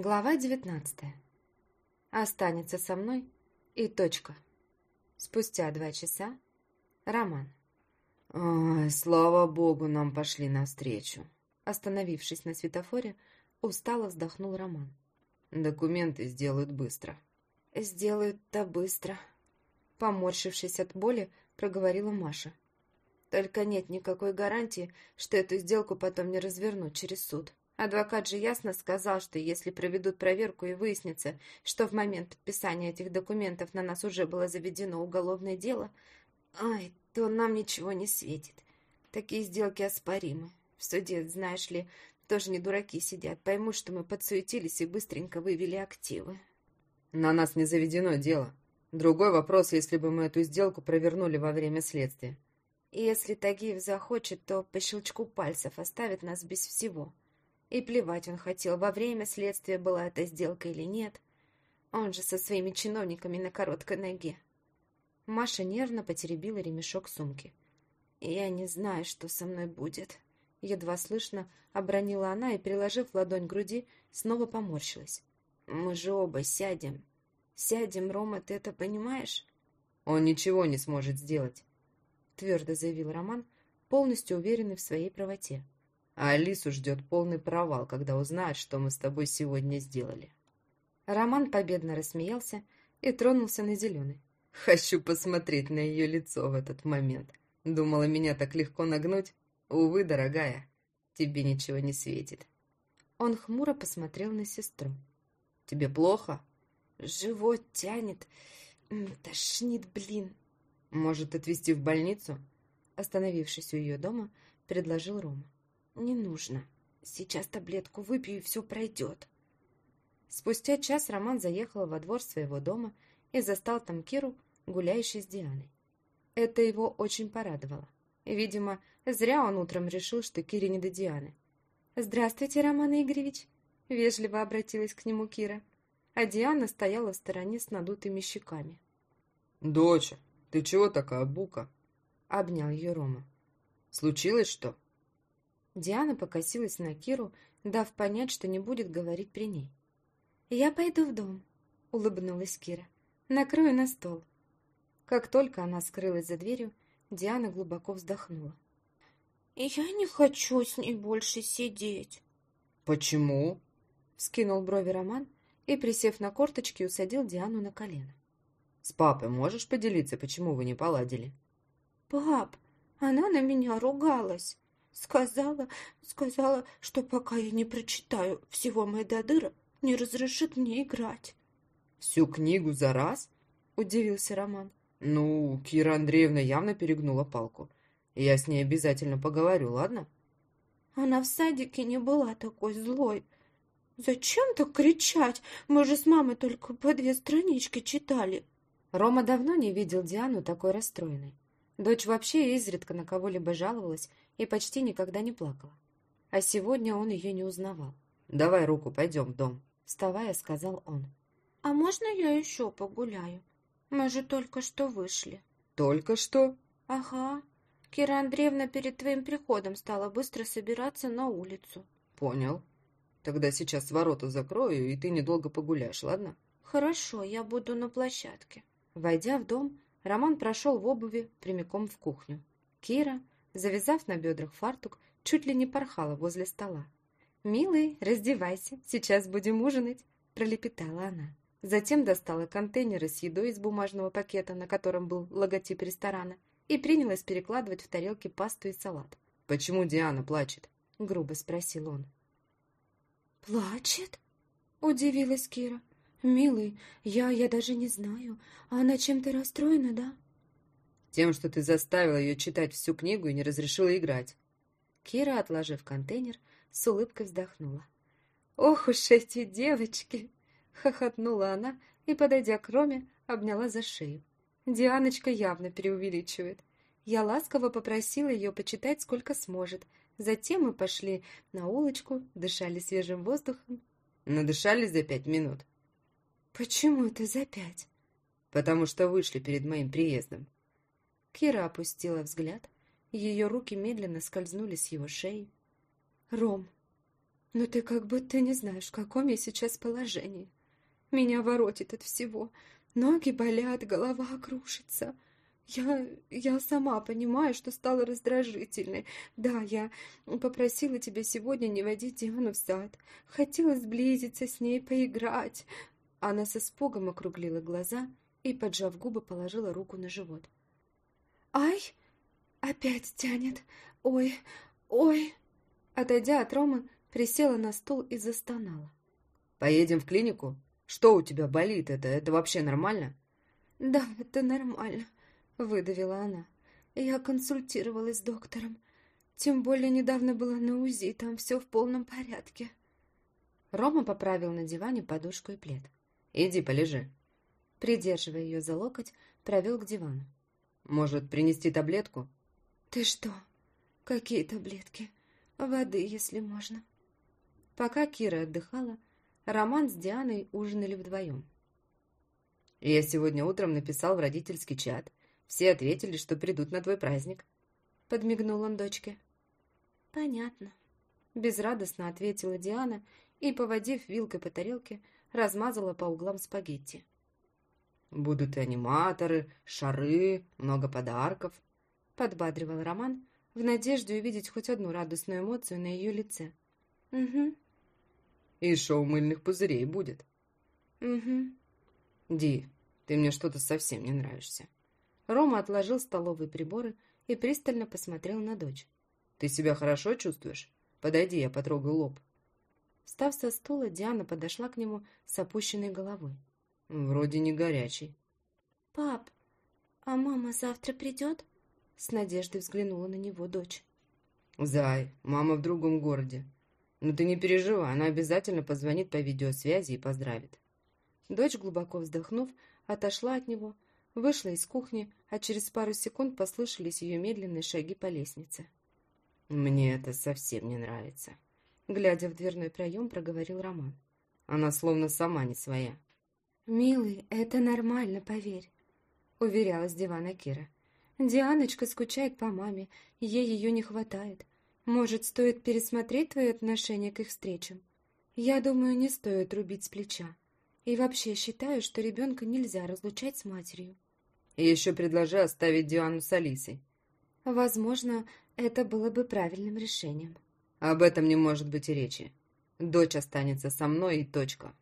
Глава девятнадцатая. Останется со мной и точка. Спустя два часа. Роман. «Ой, слава богу, нам пошли навстречу!» Остановившись на светофоре, устало вздохнул Роман. «Документы сделают быстро». «Сделают-то быстро», — поморщившись от боли, проговорила Маша. «Только нет никакой гарантии, что эту сделку потом не развернут через суд». Адвокат же ясно сказал, что если проведут проверку и выяснится, что в момент подписания этих документов на нас уже было заведено уголовное дело, ай, то нам ничего не светит. Такие сделки оспоримы. В суде, знаешь ли, тоже не дураки сидят, поймут, что мы подсуетились и быстренько вывели активы. На нас не заведено дело. Другой вопрос, если бы мы эту сделку провернули во время следствия. И если Тагиев захочет, то по щелчку пальцев оставит нас без всего. И плевать он хотел, во время следствия была эта сделка или нет. Он же со своими чиновниками на короткой ноге. Маша нервно потеребила ремешок сумки. «Я не знаю, что со мной будет». Едва слышно обронила она и, приложив ладонь к груди, снова поморщилась. «Мы же оба сядем. Сядем, Рома, ты это понимаешь?» «Он ничего не сможет сделать», — твердо заявил Роман, полностью уверенный в своей правоте а Алису ждет полный провал, когда узнает, что мы с тобой сегодня сделали. Роман победно рассмеялся и тронулся на зеленый. Хочу посмотреть на ее лицо в этот момент. Думала, меня так легко нагнуть? Увы, дорогая, тебе ничего не светит. Он хмуро посмотрел на сестру. Тебе плохо? Живот тянет. Тошнит, блин. Может, отвезти в больницу? Остановившись у ее дома, предложил Рома. «Не нужно. Сейчас таблетку выпью, и все пройдет». Спустя час Роман заехал во двор своего дома и застал там Киру, гуляющей с Дианой. Это его очень порадовало. Видимо, зря он утром решил, что Кире не до Дианы. «Здравствуйте, Роман Игоревич!» — вежливо обратилась к нему Кира. А Диана стояла в стороне с надутыми щеками. «Доча, ты чего такая бука?» — обнял ее Рома. «Случилось что?» Диана покосилась на Киру, дав понять, что не будет говорить при ней. «Я пойду в дом», — улыбнулась Кира. «Накрою на стол». Как только она скрылась за дверью, Диана глубоко вздохнула. «Я не хочу с ней больше сидеть». «Почему?» — вскинул брови Роман и, присев на корточки, усадил Диану на колено. «С папой можешь поделиться, почему вы не поладили?» «Пап, она на меня ругалась. Сказала, сказала, что пока я не прочитаю всего Майдадыра, не разрешит мне играть. «Всю книгу за раз?» – удивился Роман. «Ну, Кира Андреевна явно перегнула палку. Я с ней обязательно поговорю, ладно?» Она в садике не была такой злой. «Зачем так кричать? Мы же с мамой только по две странички читали». Рома давно не видел Диану такой расстроенной. Дочь вообще изредка на кого-либо жаловалась и почти никогда не плакала. А сегодня он ее не узнавал. «Давай руку, пойдем в дом», — вставая, сказал он. «А можно я еще погуляю? Мы же только что вышли». «Только что?» «Ага. Кира Андреевна перед твоим приходом стала быстро собираться на улицу». «Понял. Тогда сейчас ворота закрою, и ты недолго погуляешь, ладно?» «Хорошо, я буду на площадке». Войдя в дом, Роман прошел в обуви прямиком в кухню. Кира, завязав на бедрах фартук, чуть ли не порхала возле стола. «Милый, раздевайся, сейчас будем ужинать», – пролепетала она. Затем достала контейнеры с едой из бумажного пакета, на котором был логотип ресторана, и принялась перекладывать в тарелки пасту и салат. «Почему Диана плачет?» – грубо спросил он. «Плачет?» – удивилась Кира. «Милый, я, я даже не знаю. Она чем-то расстроена, да?» «Тем, что ты заставила ее читать всю книгу и не разрешила играть». Кира, отложив контейнер, с улыбкой вздохнула. «Ох уж эти девочки!» — хохотнула она и, подойдя к Роме, обняла за шею. Дианочка явно преувеличивает. Я ласково попросила ее почитать сколько сможет. Затем мы пошли на улочку, дышали свежим воздухом. Надышались за пять минут. «Почему это за пять?» «Потому что вышли перед моим приездом». Кира опустила взгляд. Ее руки медленно скользнули с его шеи. «Ром, но ты как будто не знаешь, в каком я сейчас положении. Меня воротит от всего. Ноги болят, голова крушится. Я... я сама понимаю, что стала раздражительной. Да, я попросила тебя сегодня не водить Диану в сад. Хотела сблизиться с ней, поиграть. Она с испугом округлила глаза и, поджав губы, положила руку на живот. «Ай! Опять тянет! Ой! Ой!» Отойдя от Ромы, присела на стул и застонала. «Поедем в клинику? Что у тебя болит? Это, это вообще нормально?» «Да, это нормально», — выдавила она. «Я консультировалась с доктором. Тем более недавно была на УЗИ, там все в полном порядке». Рома поправил на диване подушку и плед. «Иди, полежи». Придерживая ее за локоть, провел к дивану. «Может, принести таблетку?» «Ты что? Какие таблетки? Воды, если можно». Пока Кира отдыхала, Роман с Дианой ужинали вдвоем. «Я сегодня утром написал в родительский чат. Все ответили, что придут на твой праздник». Подмигнул он дочке. «Понятно», — безрадостно ответила Диана и, поводив вилкой по тарелке, размазала по углам спагетти. «Будут и аниматоры, шары, много подарков», — подбадривал Роман, в надежде увидеть хоть одну радостную эмоцию на ее лице. «Угу». «И шоу мыльных пузырей будет». «Угу». «Ди, ты мне что-то совсем не нравишься». Рома отложил столовые приборы и пристально посмотрел на дочь. «Ты себя хорошо чувствуешь? Подойди, я потрогаю лоб». Встав со стула, Диана подошла к нему с опущенной головой. «Вроде не горячий». «Пап, а мама завтра придет?» С надеждой взглянула на него дочь. «Зай, мама в другом городе. Но ты не переживай, она обязательно позвонит по видеосвязи и поздравит». Дочь, глубоко вздохнув, отошла от него, вышла из кухни, а через пару секунд послышались ее медленные шаги по лестнице. «Мне это совсем не нравится», Глядя в дверной проем, проговорил Роман. Она словно сама не своя. «Милый, это нормально, поверь», — уверяла с дивана Кира. «Дианочка скучает по маме, ей ее не хватает. Может, стоит пересмотреть твое отношение к их встречам? Я думаю, не стоит рубить с плеча. И вообще считаю, что ребенка нельзя разлучать с матерью». И еще предложи оставить Диану с Алисой. Возможно, это было бы правильным решением. Об этом не может быть и речи. Дочь останется со мной и точка.